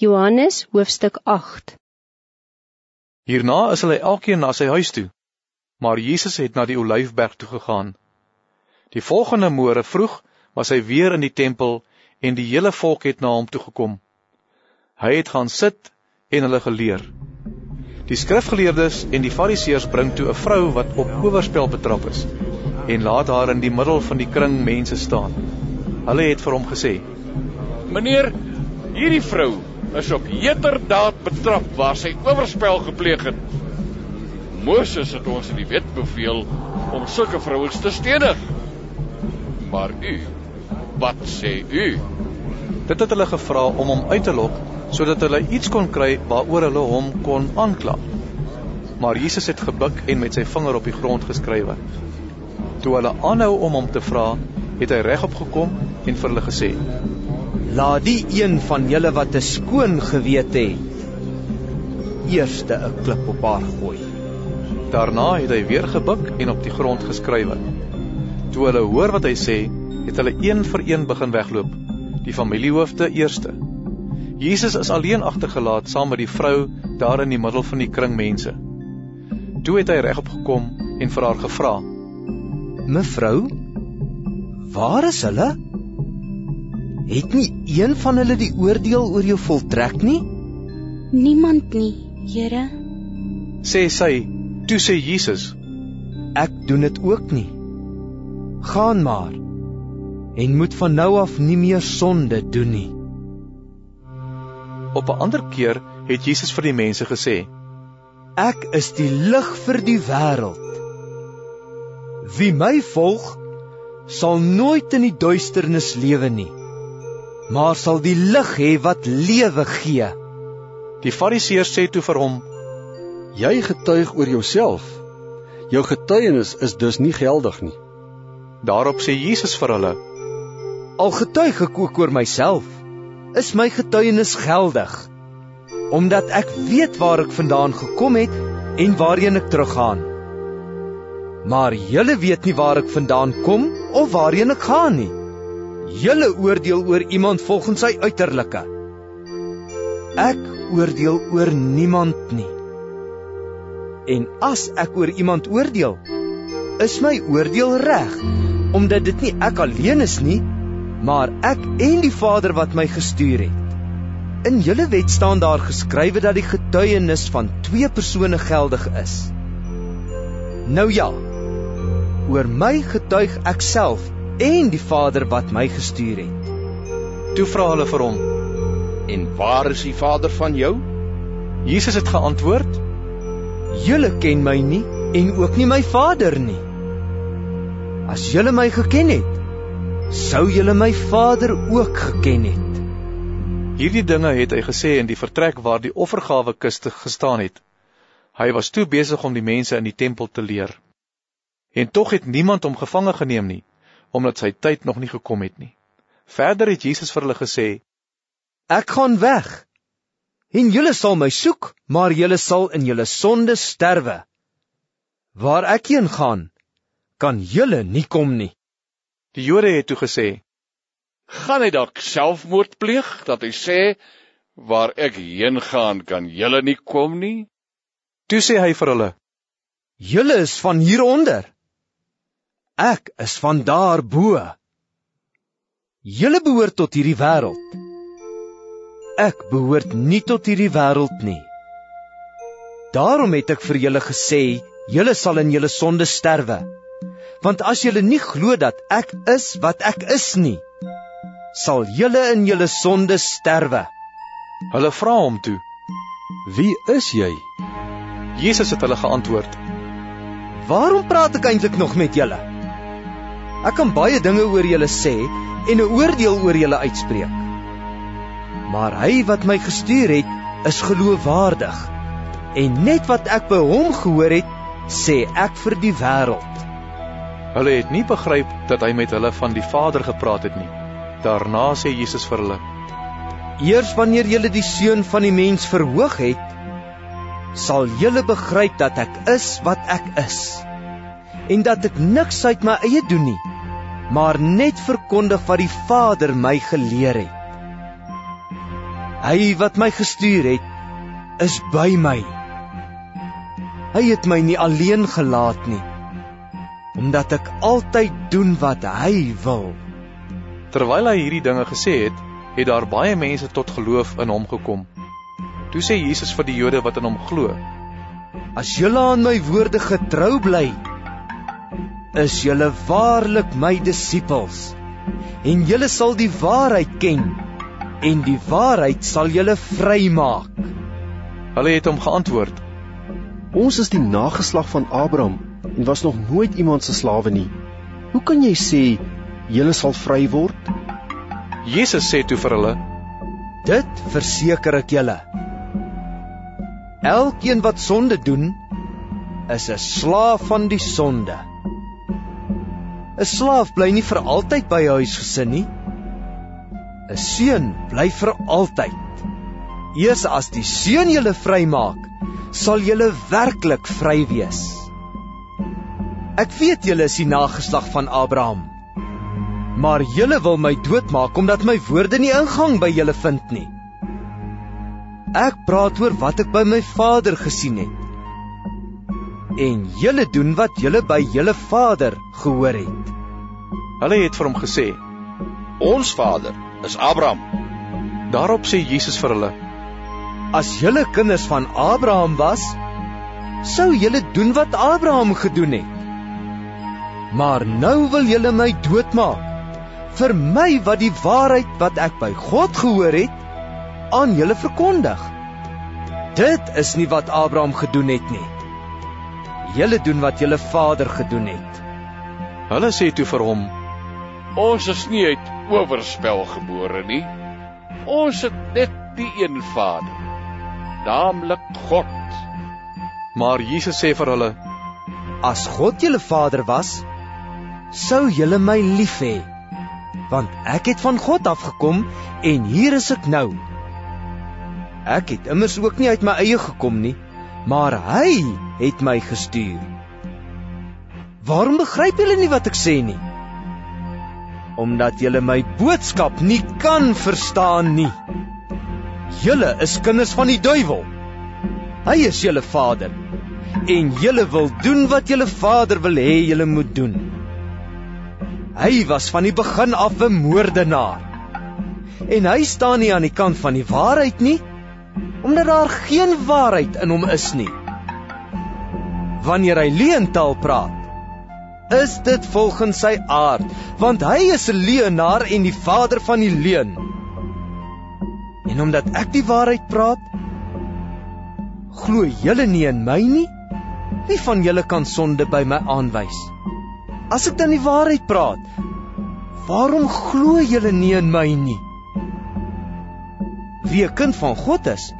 Johannes hoofstuk 8 Hierna is hulle elkeen na sy huis toe, maar Jesus het na die Olyfberg toe gegaan. Die volgende môre vroeg was hy weer in die tempel en die hele volk het na hom toe gekom. Hy het gaan sit en hulle geleer. Die skrifgeleerdes en die fariseërs bring toe 'n vrou wat op oorspel betrap is en laat haar in die middel van die kring mense staan. Hulle het vir hom gesê: Meneer, hierdie vrou is op heterdaad betrap waar sy oorspel gepleeg het. Moses het ons in die wet beveel om sulke vrouens te stenig. Maar u, wat sê u? Dit het hulle gevra om hom uit te lok sodat hulle iets kon kry waaroor hulle hom kon aankla. Maar Jesus het gebuk en met sy vinger op die grond geskrywe. Toe hulle aanhou om hom te vra, het hy regop gekom en vir hulle gesê: Laat die een van julle wat 'n skoon gewete het, eerste 'n klip op haar gooi. Daarna het hy weer gebuk en op die grond geskrywe. Toe hulle hoor wat hy sê, het hulle een vir een begin wegloop, die familiehoofde eerste. Jesus is alleen agtergelaat saam met die vrou daar in die middel van die kring mense. Toe het hy regop gekom en vir haar gevra: "Mevrou, waar is hulle?" Het nie een van hulle die oordeel oor jou voltrek nie? Niemand nie, Here. Sê sy, toe sê Jesus: Ek doen dit ook nie. Gaan maar en moet van nou af nie meer sonde doen nie. Op 'n ander keer het Jesus vir die mense gesê: Ek is die lig vir die wêreld. Wie my volg, sal nooit in die duisternis lewe nie maar sal die lig hê wat lewe gee. Die Fariseërs sê toe vir hom: Jy getuig oor jouself. Jou getuienis is dus nie geldig nie. Daarop sê Jesus vir hulle: Al getuig ek ook oor myself, is my getuienis geldig, omdat ek weet waar ek vandaan gekom het en waarheen ek teruggaan. Maar julle weet nie waar ek vandaan kom of waarheen ek gaan nie. Julle oordeel oor iemand volgens sy uiterlike. Ek oordeel oor niemand nie. En as ek oor iemand oordeel, is my oordeel reg, omdat dit nie ek alleen is nie, maar ek en die Vader wat my gestuur het. In julle wet staan daar geskrywe dat die getuienis van twee persone geldig is. Nou ja, oor my getuig ek self en die Vader wat my gestuur het. Toe vra hulle vir hom: "En waar is die Vader van jou?" Jesus het geantwoord: "Julle ken my nie en ook nie my Vader nie. As julle my geken het, sou julle my Vader ook geken het." Hierdie dinge het hy gesê in die vertrek waar die offergawe kiste gestaan het. Hy was toe besig om die mense in die tempel te leer. En tog het niemand hom gevange geneem nie omdat sy tyd nog nie gekom het nie. Verder het Jesus vir hulle gesê: Ek gaan weg. En julle sal my soek, maar julle sal in julle sonde sterwe. Waar ek heen gaan, kan julle nie kom nie. Die Jode het toe gesê: Gaan hy dalk selfmoord pleeg dat hy sê waar ek heen gaan kan julle nie kom nie? Toe sê hy vir hulle: Julle is van hieronder. Ek is van daar bo. Julle behoort tot hierdie wêreld. Ek behoort nie tot hierdie wêreld nie. Daarom het ek vir julle gesê, julle sal in julle sonde sterwe. Want as julle nie glo dat ek is wat ek is nie, sal julle in julle sonde sterwe. Hulle vra hom toe: "Wie is jy?" Jesus het hulle geantwoord: "Waarom praat ek eintlik nog met julle?" Ek kan baie dinge oor julle sê en 'n oordeel oor julle uitspreek. Maar hy wat my gestuur het, is geloofwaardig. En net wat ek by hom gehoor het, sê ek vir die wêreld. Hulle het nie begryp dat hy met hulle van die Vader gepraat het nie. Daarna sê Jesus vir hulle: Eers wanneer julle die seun van die mens verhoog het, sal julle begryp dat ek is wat ek is en dat ek niks uit my eie doen nie, maar net verkondig wat die Vader my geleer het. Hy wat my gestuur het, is by my. Hy het my nie alleen gelaat nie, omdat ek altyd doen wat hy wil. Terwyl hy hierdie dinge gesê het, het daar baie mense tot geloof in hom gekom. Toe sê Jesus vir die Jode wat in hom glo: As julle aan my woorde getrou bly, is julle waarlik my disippels en julle sal die waarheid ken en die waarheid sal julle vrymaak. Hulle het hom geantwoord: Ons is die nageslag van Abraham en was nog nooit iemand se slawe nie. Hoe kan jy sê julle sal vry word? Jesus sê toe vir hulle: Dit verseker ek julle. Elkeen wat sonde doen, is 'n slaaf van die sonde. 'n Slaaf bly nie vir altyd by huis gesin nie. 'n Seun bly vir altyd. Eers as die seun julle vrymaak, sal julle werklik vry wees. Ek weet julle is die nageslag van Abraham. Maar julle wil my doodmaak omdat my woorde nie ingang by julle vind nie. Ek praat oor wat ek by my Vader gesien het. En julle doen wat julle by julle Vader gehoor het. Hulle het vir hom gesê: Ons Vader is Abraham. Daarop sê Jesus vir hulle: As julle kinders van Abraham was, sou julle doen wat Abraham gedoen het. Maar nou wil julle my doodmaak vir my wat die waarheid wat ek by God gehoor het aan julle verkondig. Dit is nie wat Abraham gedoen het nie. Julle doen wat julle vader gedoen het. Hulle sê toe vir hom: Ons is nie uit oorspel gebore nie. Ons het net die een Vader, naamlik God. Maar Jesus sê vir hulle: As God julle vader was, sou julle my lief hê, want ek het van God afgekom en hier is ek nou. Ek het immers ook nie uit my eie gekom nie, maar hy het my gestuur. Waarom begryp julle nie wat ek sê nie? Omdat julle my boodskap nie kan verstaan nie. Julle is kinders van die duiwel. Hy is julle vader en julle wil doen wat julle vader wil hê julle moet doen. Hy was van die begin af 'n moordenaar. En hy staan nie aan die kant van die waarheid nie, omdat daar geen waarheid in hom is nie. Wanneer hy leentaal praat, is dit volgens sy aard, want hy is 'n leienaar en die vader van die leuen. En omdat ek die waarheid praat, glo julle nie in my nie? Wie van julle kan sonde by my aanwys? As ek dan die waarheid praat, waarom glo julle nie in my nie? Wie 'n kind van God is,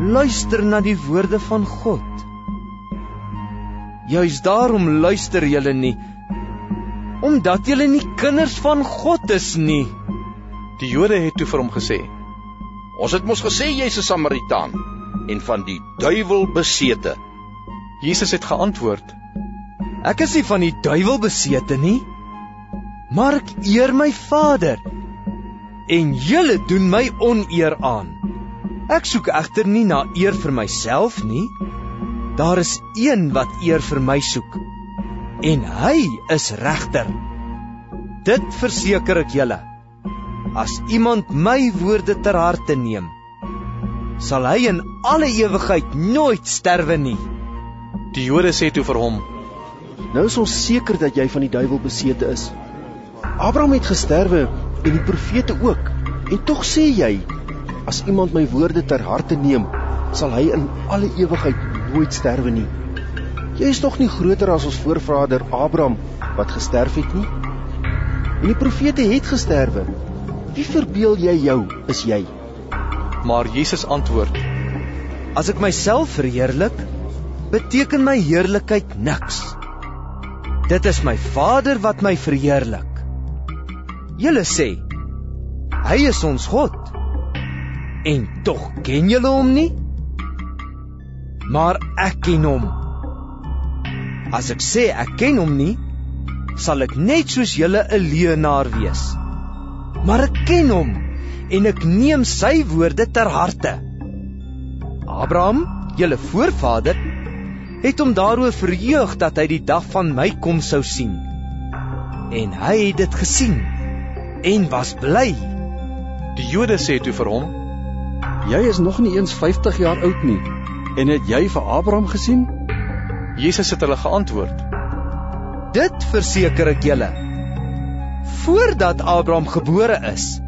luister na die woorde van God. Juis daarom luister julle nie omdat julle nie kinders van God is nie. Die Jode het toe vir hom gesê: Ons het mos gesê jy's 'n Samaritaan en van die duiwel besete. Jesus het geantwoord: Ek is nie van die duiwel besete nie, maar ek eer my Vader en julle doen my oneer aan. Ek soek egter nie na eer vir myself nie. Daar is een wat eer vir my soek. En hy is regter. Dit verseker ek julle. As iemand my woorde ter harte neem, sal hy in alle ewigheid nooit sterwe nie. Die Jode sê toe vir hom: Nou is ons seker dat jy van die duiwel besete is. Abraham het gesterwe en die profete ook. En tog sê jy As iemand my woorde ter harte neem, sal hy in alle ewigheid nooit sterwe nie. Jy is tog nie groter as ons voorvader Abraham wat gesterf het nie? En die profete het gesterwe. Wie verbeel jy jou is jy? Maar Jesus antwoord: As ek myself verheerlik, beteken my heerlikheid niks. Dit is my Vader wat my verheerlik. Julle sê: Hy is ons God. En tog ken julle hom nie? Maar ek ken hom. As ek sê ek ken hom nie, sal ek net soos julle 'n leienaar wees. Maar ek ken hom en ek neem sy woorde ter harte. Abraham, julle voorvader, het hom daaroor verheug dat hy die dag van my kom sou sien. En hy het dit gesien en was bly. Die Jode sê toe vir hom: Jy is nog nie eens 50 jaar oud nie en het jy vir Abraham gesien? Jesus het hulle geantwoord: Dit verseker ek julle. Voordat Abraham gebore is,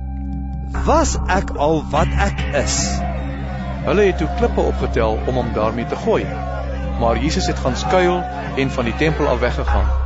was ek al wat ek is. Hulle het toe klippe opgetel om hom daarmee te gooi. Maar Jesus het gaan skuil en van die tempel af weggegaan.